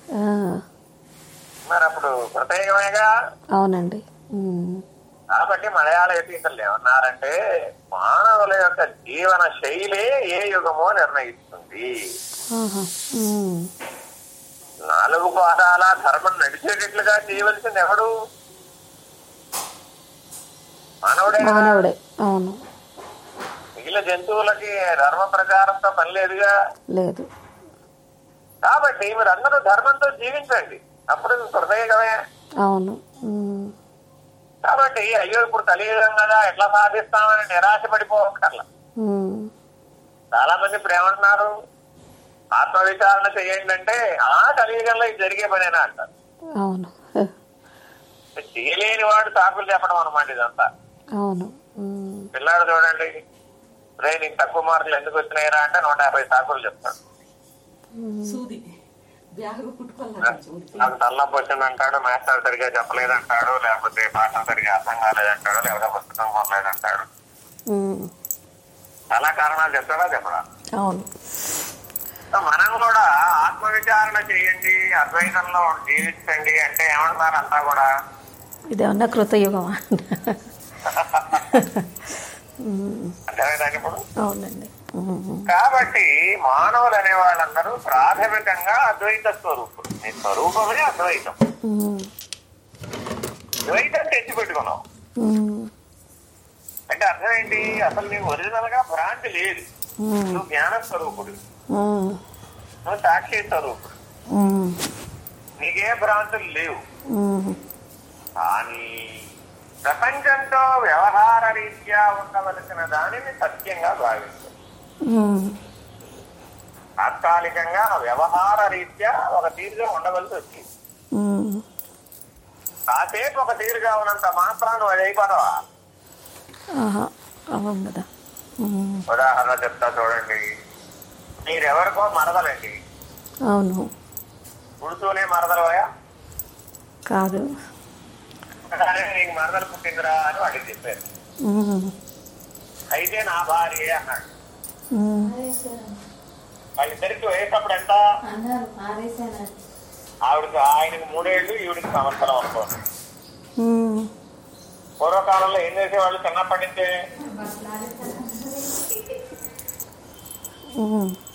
మరి అప్పుడు ప్రత్యేకమేగా? అవునండి. కాబట్టి మలయాళ ఎటీకలు ఏమన్నారంటే మానవుల యొక్క జీవన శైలే ఏ యుగమో నిర్ణయిస్తుంది. నాలుగు పాదాల ధర్మం నడిచేటట్లుగా చేయవలసింది ఎవడు? మానవుడే అవును. మిగిలిన జంతువులకి ధర్మ ప్రచారంతో పని లేదుగా? లేదు. కాబట్టి మీరు అందరూ ధర్మంతో జీవించండి. అప్పుడు హృదయమే అవును. కాబట్టి అయ్యో ఇప్పుడు కలియుగం కదా ఎట్లా సాధిస్తామని నిరాశ పడిపోవక్కర్లా ఉమ్, చాలా మంది ఇప్పుడు ఏమంటున్నారు ఆత్మ విచారణ చేయండి అంటే ఆ కలియుగంలో ఇది జరిగే పనేనా అంటారు. అవును. చేయలేని వాడు సాకులు చెప్పడం అనమాట ఇదంతా. అవును. పిల్లాడు చూడండి రే నీకు తక్కువ మార్కులు ఎందుకు వచ్చినాయిరా? అంటే నూట యాభై సాకులు చెప్తాడు. సూది. బ్యాగ్ కుట్టుకోవాలి అంటాడు మాస్టర్ సరిగా చెప్పలేదంటాడు లేకపోతే పాఠం సరిగా అర్థం కాలేదంటాడు లేకపోతే పుస్తకం కొనలేదంటాడు. చాలా కారణాలు చెప్తాడా చెప్పడా అవును. సో మనం కూడా ఆత్మ విచారణ చేయండి అద్వైతంలో జీవించండి అంటే ఏమంటున్నారు అంతా కూడా? ఇదేమన్నా కృతయుగమా? ఇప్పుడు అవునండి. కాబట్టి మానవులు అనే వాళ్ళందరూ ప్రాథమికంగా అద్వైత స్వరూపుడు నీ స్వరూపమే అద్వైతం. ద్వైతం తెచ్చి పెట్టుకున్నావు అంటే అర్థం ఏంటి? అసలు నీకు ఒరిజినల్గా భ్రాంతి లేదు. నువ్వు జ్ఞాన స్వరూపుడు. నువ్వు సాక్షి స్వరూపుడు. నీకే భ్రాంతులు లేవు. కానీ ప్రపంచంతో వ్యవహార రీత్యా ఉండవలసిన దానిని సత్యంగా భావించు తాత్కాలికంగా వ్యవహార రీత్యా ఒక తీరుగా ఉండవలసి వచ్చింది. కాసేపు ఒక తీరుగా ఉన్నంత మాత్రం నువ్వు అది అయిపోతావా? ఉదాహరణ చెప్తా చూడండి. మీరెవరికో మరదలండి. అవును. పుడుతూనే మరదలవయా? కాదు. నీకు మరదలు పుట్టిందిరా అని వాడికి చెప్పారు. అయితే నా భార్య అన్నాడు. వాళ్ళిద్దరికి వయసు అప్పుడు ఎంత ఆవిడకి ఆయనకి మూడేళ్ళు ఈవిడికి సంవత్సరం అనుకోండి పూర్వకాలంలో ఏం చేసేవాళ్ళు చిన్నప్పటి నుంచే?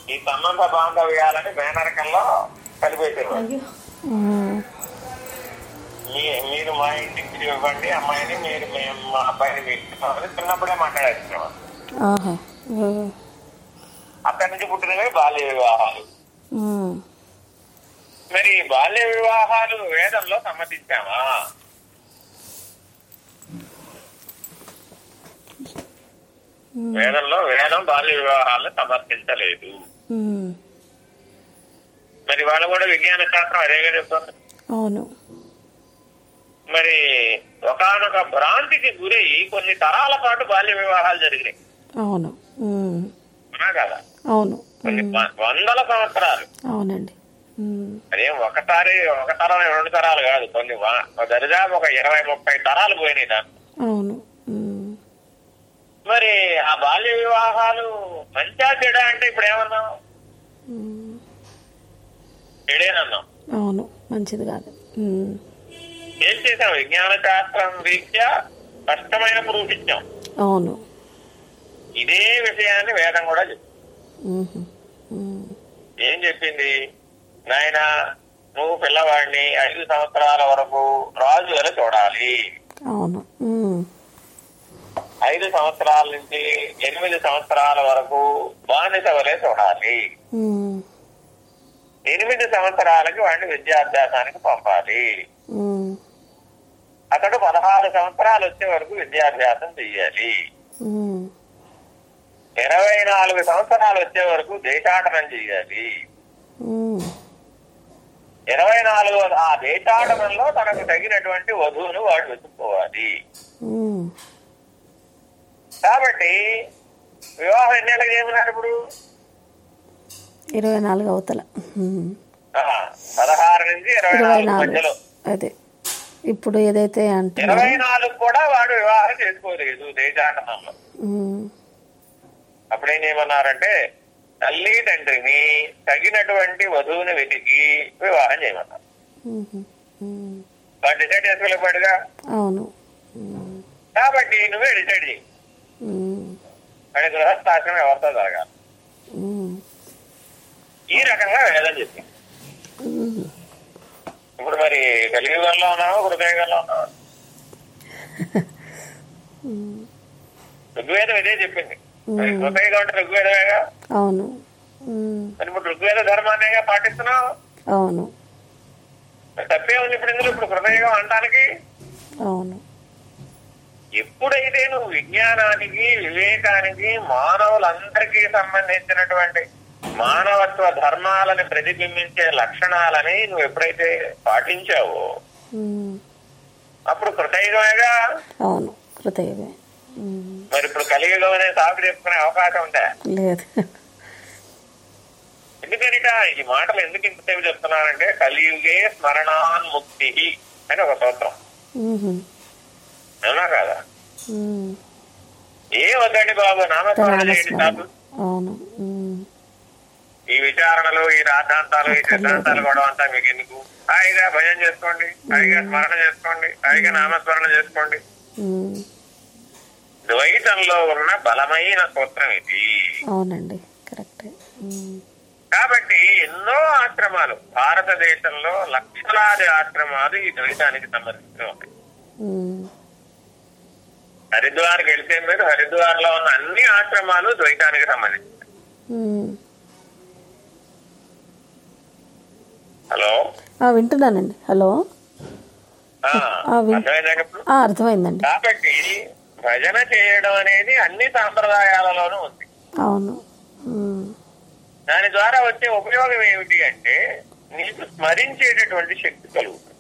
ఈ సంబంధ బాంధవ్యాలని మేనరకంలో కలిపేసేవాళ్ళు. మీరు మా ఇంటికి ఇవ్వండి అమ్మాయిని మీరు మేము మా అబ్బాయిని ఇస్తామని చిన్నప్పుడే మాట్లాడేస్తున్నాం ఉమ్. అక్కడి నుంచి పుట్టినవే బాల్య వివాహాలు. మరి బాల్య వివాహాలు వేదంలో సమ్మతించామా? వేదంలో వేదం బాల్య వివాహాలను సమర్థించలేదు. మరి వాళ్ళు కూడా విజ్ఞాన శాస్త్రం అదేగా చెప్తుంది అవును. మరి ఒకానొక భ్రాంతికి గురై కొన్ని తరాల పాటు బాల్య వివాహాలు జరిగినాయి. అవునా కదా? అవును. వందల సంవత్సరాలు. అవునండి. అదేం ఒకసారి ఒక తరం రెండు తరాలు కాదు. కొన్ని దరిదాపు ఒక ఇరవై ముప్పై తరాలు పోయినాయి దాంట్లో అవును. మరి ఆ బాల్య వివాహాలు మంచా చెడా అంటే ఇప్పుడు ఏమన్నాం. చెడేనన్నాం అవును. మంచిది కాదు. ఏం చేసాం విజ్ఞాన శాస్త్రం రీత్యా స్పష్టమైన ప్రూఫ్ ఇచ్చాం అవును. ఇదే విషయాన్ని వేదం కూడా. ఉమ్. ఏం చెప్పింది నాయన నువ్వు పిల్లవాడిని ఐదు సంవత్సరాల వరకు రాజు వల్ల చూడాలి అవును. ఐదు సంవత్సరాల నుంచి ఎనిమిది సంవత్సరాల వరకు బానిస వలె చూడాలి. ఎనిమిది సంవత్సరాలకి వాడిని విద్యాభ్యాసానికి పంపాలి. అతడు పదహారు సంవత్సరాలు వచ్చే వరకు విద్యాభ్యాసం చెయ్యాలి. ఇరవై నాలుగు సంవత్సరాలు వచ్చే వరకు దేశాటనం చెయ్యాలి ఉమ్. ఇరవై నాలుగు ఆ దేశాటనంలో తనకు తగినటువంటి వధువును వాడు వెతుక్కోవాలి. కాబట్టి వివాహం ఎన్నేళ్ళకి చేయమన్నారు ఇప్పుడు? ఇరవై నాలుగు అవతల. పదహారు నుంచి ఇరవై నాలుగు అదే. ఇప్పుడు ఏదైతే అంటున్నారో. ఇరవై నాలుగు కూడా వాడు వివాహం చేసుకోలేదు దేశాటనంలో. అప్పుడేం చేయమన్నారంటే తల్లి తండ్రిని తగినటువంటి వధువుని వెతికి వివాహం చేయమన్నారు. వాడు డిసైడ్ చేసుకోలేపాడుగా అవును. కాబట్టి నువ్వే డిసైడ్ చేయి. వాడి గృహస్థాశ్రమం ఎవరితో జరగాలి. ఈ రకంగా వేదం చెప్పింది. ఇప్పుడు మరి కలియుగంలో ఉన్నావు హృదయుగంలో ఉన్నావు. ఋగ్వేదం ఇదే చెప్పింది హృదయుగం అంటే ఋగ్వేదమేగా? అవును. మరి ఇప్పుడు ఋగ్వేద ధర్మాన్నేగా పాటిస్తున్నావు? అవును. తప్పే ఉంది ఇప్పుడు ఇందులో ఇప్పుడు హృదయుగం అనడానికి అవును. ఎప్పుడైతే నువ్వు విజ్ఞానానికి వివేకానికి మానవులందరికీ సంబంధించినటువంటి మానవత్వ ధర్మాలని ప్రతిబింబించే లక్షణాలని నువ్వు ఎప్పుడైతే పాటించావో. అప్పుడు కృతయుగమేగా అవును. కృతయుగమే. మరి ఇప్పుడు కలియుగం అనే సాగు చెప్పుకునే అవకాశం ఉందా? లేదు. ఎందుకనిట? ఈ మాటలు ఎందుకు ఇంతసేపు చెప్తున్నానంటే కలియుగే స్మరణాన్ముక్తి అని ఒక సూత్రం. అవునా కాదా. ఏ వద్దండి బాబు? నామస్మరణ చేయండి చాలు. ఈ విచారణలు ఈ రాద్ధాంతాలు ఈ సిద్ధాంతాలు కూడా అంతా మీకు ఎందుకు హాయిగా భజన చేసుకోండి. హాయిగా స్మరణ చేసుకోండి. హాయిగా నామస్మరణ చేసుకోండి. ద్వైతంలో ఉన్న బలమైన సూత్రం ఇది. అవునండి కరెక్టే. కాబట్టి ఎన్నో ఆశ్రమాలు భారతదేశంలో లక్షలాది ఆశ్రమాలు ఈ ద్వైతానికి సంబంధించి ఉన్నాయి. హరిద్వార్కి వెళ్తే మీరు హరిద్వార్లో ఉన్న అన్ని ఆశ్రమాలు ద్వైతానికి సంబంధించి ఉమ్. హలో? వింటున్నానండి. హలో? అర్థమైందండి. కాబట్టి భజన చేయడం అనేది అన్ని సాంప్రదాయాలలోనూ ఉంది అవును. దాని ద్వారా వచ్చే ఉపయోగం ఏమిటి అంటే నీకు స్మరించేటటువంటి శక్తి కలుగుతుంది.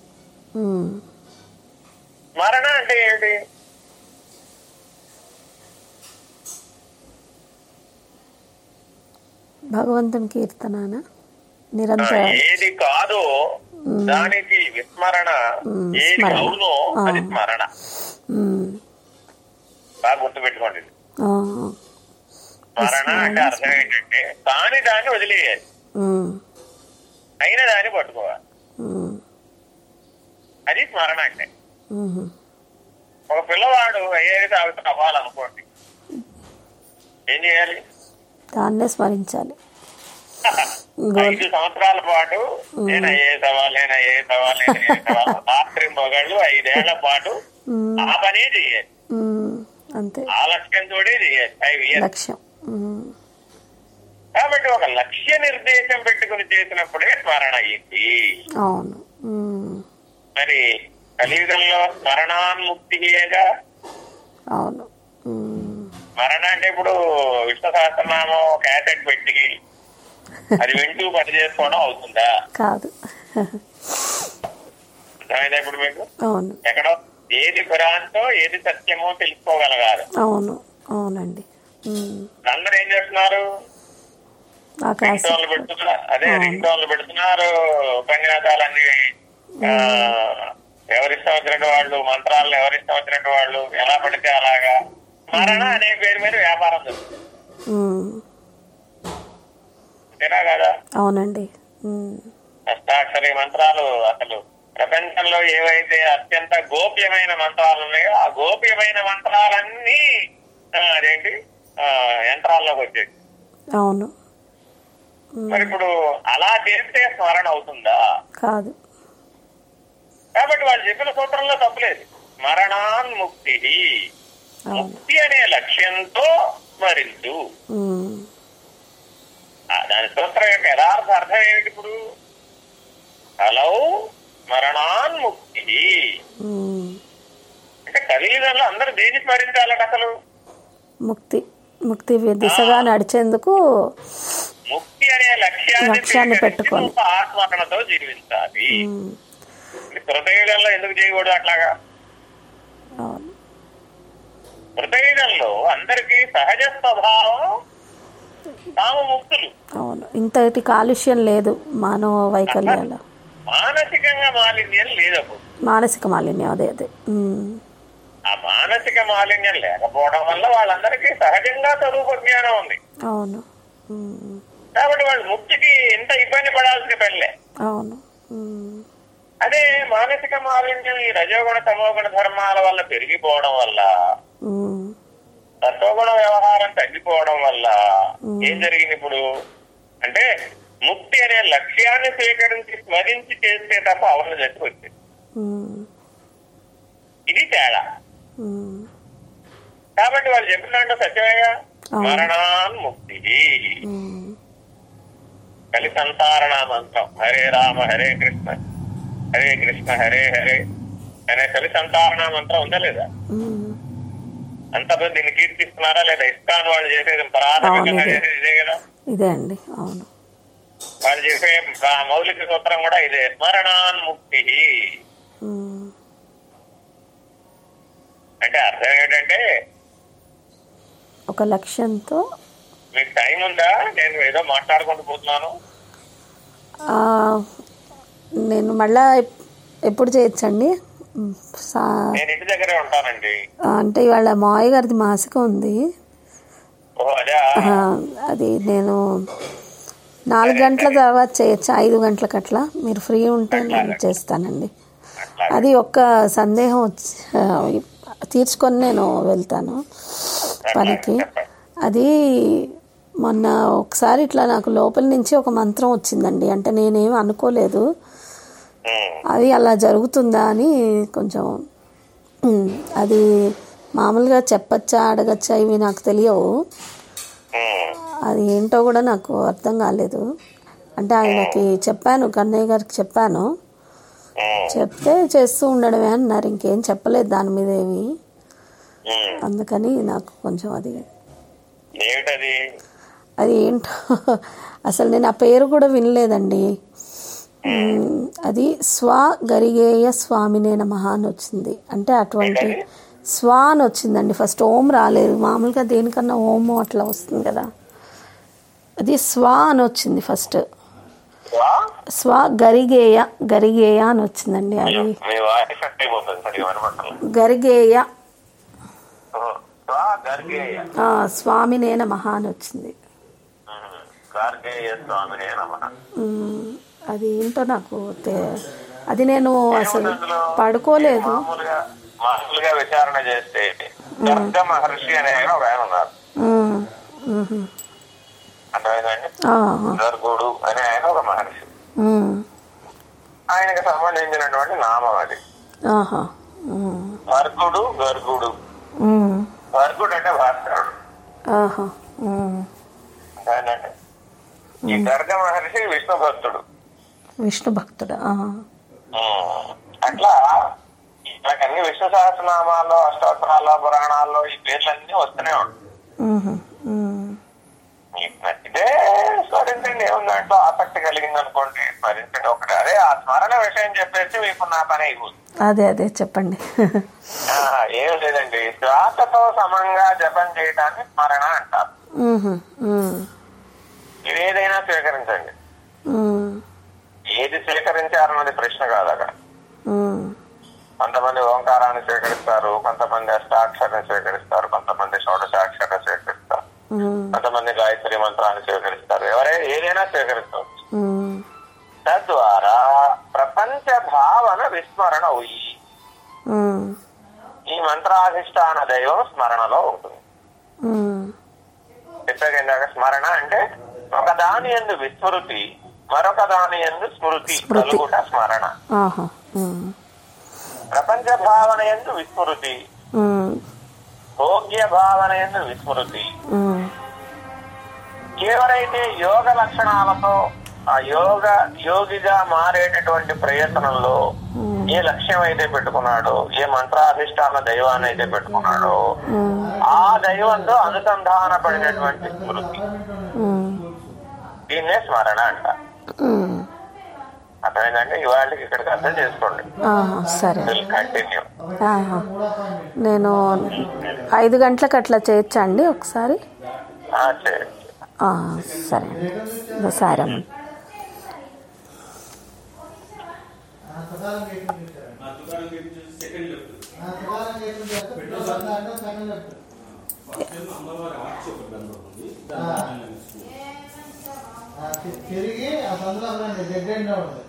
స్మరణ అంటే ఏమిటి భగవంతుని కీర్తనానా ఆ, నిరంతర ఏది కాదో దానికి విస్మరణ ఏది. అవునో అది. స్మరణ. బాగా గుర్తుపెట్టుకోండి. స్మరణ అంటే అర్థం ఏంటంటే కాని దాన్ని వదిలేయాలి. అయిన దాన్ని పట్టుకోవాలి. అది స్మరణ అంటే. ఒక పిల్లవాడు ఐఏఎస్ ఆఫీసర్ అవ్వాలనుకోండి ఏం చేయాలి? దాన్నే స్మరించాలి. ఐదు సంవత్సరాల పాటు నేను ఐఏఎస్ అవ్వాలి నేను ఐఏఎస్ అవ్వాలి నేను ఐఏఎస్ అవ్వాలి రాత్రి పొగళ్ళు ఐదేళ్ళ పాటు ఆ పనే చేయాలి. ఉమ్, అంతే. ఆ లక్ష్యంతో లక్ష్యం. కాబట్టి ఒక లక్ష్య నిర్దేశం పెట్టుకుని చేసినప్పుడే స్మరణ అయ్యింది అవును. మరి కలియుగంలో స్మరణాన్ముక్తిగా అవును. స్మరణ అంటే ఇప్పుడు విష్ణు సహస్రనామం క్యాసెట్ పెట్టి అది వింటూ పని చేసుకోవడం అవుతుందా? కాదు. అర్థమైందా ఇప్పుడు మీకు? అవును. ఎక్కడో ఏది భ్రాంతో ఏది సత్యమో తెలుసుకోగలగాలి. అవును అవునండి. అందరూ ఏం చేస్తున్నారు? అదే అవును. రింగ్ టోన్లు పెడుతున్నారు. ఉపన్యాసాలన్నీ ఆ, ఎవరిష్టం వచ్చినట్టు వాళ్ళు మంత్రాలను ఎవరిష్టం వచ్చినట్టు వాళ్ళు ఎలా పడితే అలాగా. స్మరణ అనే పేరు మీద వ్యాపారం జరుగుతుంది. కదా? అవునండి. అష్టాక్షరి మంత్రాలు అసలు ప్రపంచంలో ఏవైతే అత్యంత గోప్యమైన మంత్రాలు ఉన్నాయో ఆ గోప్యమైన మంత్రాలన్నీ అదేంటి? యంత్రాల్లోకి వచ్చాయి అవును. మరి ఇప్పుడు అలా చేస్తే స్మరణ అవుతుందా? కాదు. కాబట్టి వాళ్ళు చెప్పిన సూత్రంలో తప్పులేదు స్మరణాన్ముక్తి అవును. ముక్తి అనే లక్ష్యంతో స్మరించు. దాని సూత్రం యొక్క యథార్థ అర్థం ఏమిటి ఇప్పుడు? హలో? స్మరణాన్ముక్తి ఉమ్, అంటే కలియుగంలో అందరూ దేన్ని స్మరించాలట అసలు? ముక్తి ముక్తి దిశగా నడిచేందుకు ముక్తి అనే లక్ష్యాన్ని పెట్టుకొని. నువ్వు ఆత్మకణతో జీవించాలి. కృతయుగంలో ఎందుకు చేయకూడదు అట్లాగా? కృతయుగంలో అందరికీ సహజ స్వభావం తాము ముక్తులు. అవును. ఇంతటి కాలుష్యం లేదు మానవ వైకల్యాల. మానసికంగా మాలిన్యం లేదప్పుడు. మానసిక మాలిన్యం అదే అదే. ఆ మానసిక మాలిన్యం లేకపోవడం వల్ల వాళ్ళందరికీ సహజంగా స్వరూప జ్ఞానం ఉంది. అవును. కాబట్టి వాళ్ళు ముక్తికి ఎంత ఇబ్బంది పడాల్సిన పనిలే అవును. అదే మానసిక మాలిన్యం ఈ రజోగుణ తమోగుణ ధర్మాల వల్ల పెరిగిపోవడం వల్ల ఉమ్, సత్వగుణ వ్యవహారం తగ్గిపోవడం వల్ల ఏం జరిగింది ఇప్పుడు? అంటే ముక్తి అనే లక్ష్యాన్ని స్వీకరించి స్మరించి చేస్తే తప్ప అవన జట్టు వచ్చింది ఇది తేడా. కాబట్టి వాళ్ళు చెప్పినట్టు సత్యమేగా? అవును. మరణాన్ముక్తి ఉమ్, కలి సంతారణ మంత్రం. హరే రామ హరే కృష్ణ. హరే కృష్ణ హరే హరే. అనే కలి సంతారణ మంత్రం ఉందా లేదా? అంత దీన్ని కీర్తిస్తున్నారా లేదా? ఇస్కాన్ వాళ్ళు చేసేది ప్రాథమికంగా. చేసేది ఇదే కదా? ఇదే అండి అవును. వాళ్ళు ఆ మౌలిక సూత్రం కూడా ఇదే. స్మరణాన్ముక్తి అంటే అర్థం ఏంటంటే ఒక లక్ష్యంతో మీకు టైం ఉందా? నేను ఏదో మాట్లాడుకుంటూ పోతున్నాను. నేను మళ్ళా ఎప్- ఎప్పుడు చేయొచ్చండి? నేను ఇంటి దగ్గరే ఉంటానండి. అంటే ఇవాళ మావయ్య గారిది మాసిక ఉంది. అది నేను నాలుగు గంటల తర్వాత చేయొచ్చు? ఐదు గంటలకు అట్లా మీరు ఫ్రీ ఉంటే నేను చేస్తానండి. అది ఒక్క సందేహం తీర్చుకొని నేను వెళ్తాను పనికి. అది మొన్న ఒకసారి ఇట్లా నాకు లోపల నుంచి ఒక మంత్రం వచ్చిందండి. అంటే నేనేం అనుకోలేదు. అది అలా జరుగుతుందా అని కొంచెం అది మామూలుగా చెప్పచ్చా అడగచ్చా ఇవి నాకు తెలియవు. అది ఏంటో కూడా నాకు అర్థం కాలేదు. అంటే ఆయనకి చెప్పాను కన్నయ్య గారికి చెప్పాను. చెప్తే చేస్తూ ఉండడమే అన్నారు ఇంకేం చెప్పలేదు దాని మీద ఏమి. అందుకని నాకు కొంచెం అది అది ఏంటో అసలు నేను ఆ పేరు కూడా వినలేదండి. అది స్వ గరిగేయ స్వామినే నమః అని వచ్చింది. అంటే అటువంటి స్వ అని వచ్చిందండి. ఫస్ట్ ఓం రాలేదు. మామూలుగా దేనికన్నా ఓము అట్లా వస్తుంది కదా. అది స్వ అని వచ్చింది ఫస్ట్? స్వ? గరిగేయ గరిగేయ అని వచ్చిందండి అది. గరిగేయ. ఆ, స్వామినే నమః అని వచ్చింది. అది ఏంటో నాకు తె- అది నేను అసలు పడుకోలేదు. మామూలుగా విచారణ చేస్తే మహర్షి అనే ఆయన ఒక ఆయన ఉన్నారు. అర్థమైందండి? గర్గుడు అనే ఆయన ఒక మహర్షి. ఆయనకి సంబంధించినటువంటి నామం అది. భర్గుడు గర్గుడు ఉమ్. భర్గుడు అంటే భాస్కరుడు. ఈ గర్గ మహర్షి విష్ణు భక్తుడు. విష్ణు భక్తుడు. అట్లా మనకన్ని విష్ణు సహస్రనామాల్లో అష్టోత్తరాల్లో పురాణాల్లో ఈ పేర్లన్నీ వస్తూనే ఉంటాయి. మీకు నచ్చితే స్మరించండి ఏముంది దాంట్లో? ఆసక్తి కలిగింది అనుకోండి స్మరించండి ఒకటి. అదే ఆ స్మరణ విషయం చెప్పేసి మీకు నా పని అయిపోతుంది అదే అదే చెప్పండి. ఏం లేదండి. శ్వాసతో సమంగా జపం చేయడాన్ని స్మరణ అంటారు. ఏదైనా స్వీకరించండి. ఏది స్వీకరించారన్నది ప్రశ్న కాదు అక్కడ. కొంతమంది ఓంకారాన్ని స్వీకరిస్తారు కొంతమంది అష్టాక్షరాన్ని స్వీకరిస్తారు కొంతమంది షోడశాక్షరాన్ని స్వీకరిస్తారు. కొంతమంది గాయత్రి మంత్రాన్ని స్వీకరిస్తారు ఎవరే ఏదైనా స్వీకరిస్తారు. తద్వారా ప్రపంచ భావన విస్మరణ ఉమ్. ఈ మంత్రాధిష్టాన దైవం స్మరణలో ఉంటుంది ఇందాక స్మరణ అంటే ఒక దాని ఎందు విస్మృతి మరొక దాని ఎందు స్మృతి. కలుగుట స్మరణ. ప్రపంచ భావన ఎందు విస్మృతి. భోగ్య భావన ఎందు విస్మృతి. ఎవరైతే యోగ లక్షణాలతో ఆ యోగ యోగిగా మారేటటువంటి ప్రయత్నంలో ఏ లక్ష్యం అయితే పెట్టుకున్నాడో ఏ మంత్రాధిష్టాన దైవాన్ని అయితే పెట్టుకున్నాడో ఆ దైవంతో అనుసంధాన పడినటువంటి స్మృతి. దీన్నే స్మరణ అంట. అర్థమైందంటే ఇవాళకి ఇక్కడికి అర్థం చేసుకోండి. సరే. కంటిన్యూ. నేను ఐదు గంటలకు అట్లా చేయొచ్చా అండి ఒకసారి? సరే ఆ, సరే అండి సారమ్మ తిరిగి ఆ సందర్భంలో దగ్గర ఉండదు